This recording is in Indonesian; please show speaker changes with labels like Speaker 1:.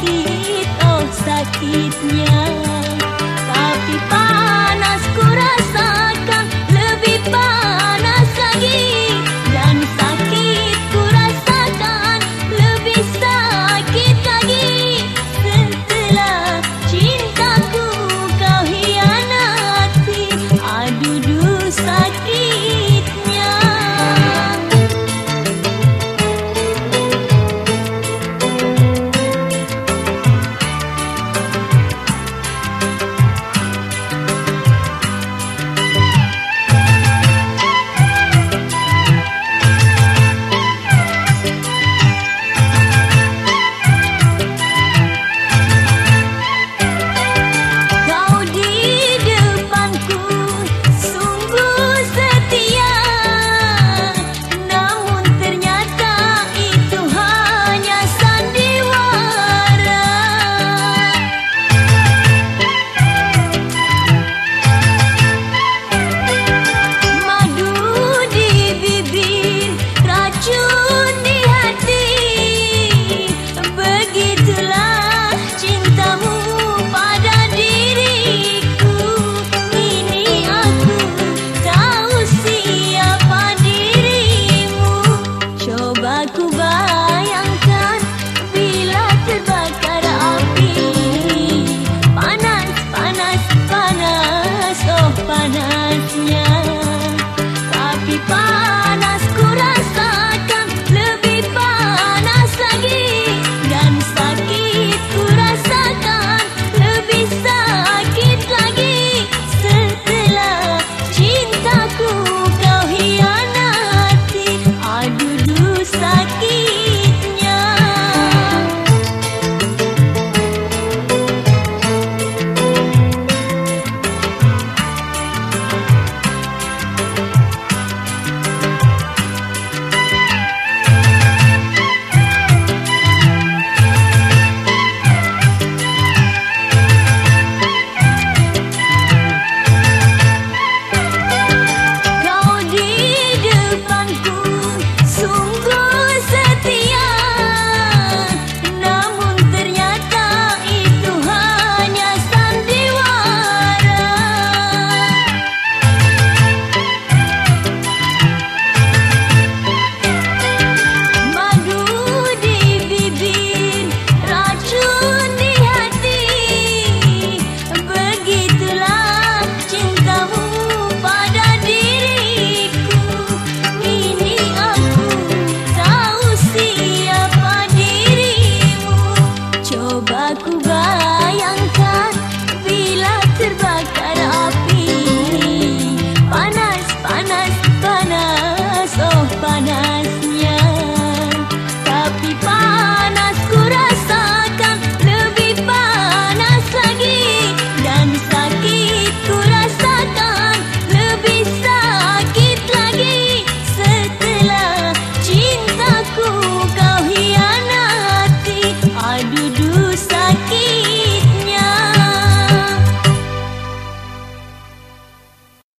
Speaker 1: sakit, oh sakitnya. Tapi Baku